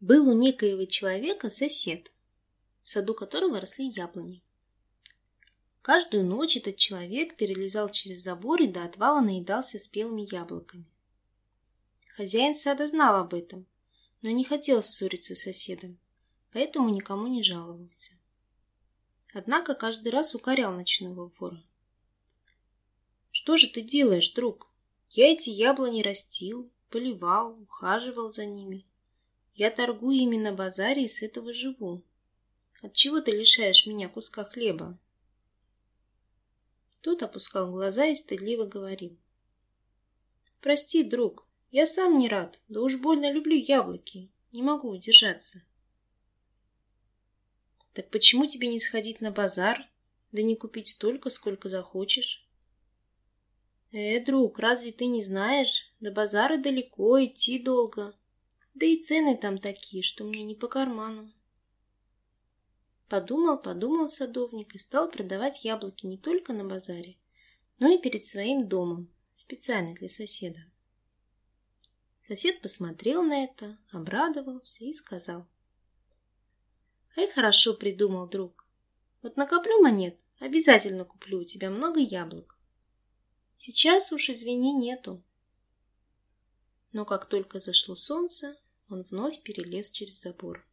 Был у некоего человека сосед, в саду которого росли яблони. Каждую ночь этот человек перелезал через забор и до отвала наедался спелыми яблоками. Хозяин сада знал об этом, но не хотел ссориться с соседом, поэтому никому не жаловался. Однако каждый раз укорял ночного вора. «Что же ты делаешь, друг? Я эти яблони растил, поливал, ухаживал за ними. Я торгую ими на базаре и с этого живу. Отчего ты лишаешь меня куска хлеба? Тот опускал глаза и стыдливо говорил. Прости, друг, я сам не рад, да уж больно люблю яблоки, не могу удержаться. Так почему тебе не сходить на базар, да не купить столько, сколько захочешь? Э, друг, разве ты не знаешь? До базара далеко, идти долго. Да и цены там такие, что мне не по карману. Подумал, подумал садовник и стал продавать яблоки не только на базаре, но и перед своим домом, специально для соседа. Сосед посмотрел на это, обрадовался и сказал. Ай, хорошо придумал, друг. Вот накоплю монет, обязательно куплю у тебя много яблок. Сейчас уж, извини, нету. Но как только зашло солнце, он вновь перелез через забор.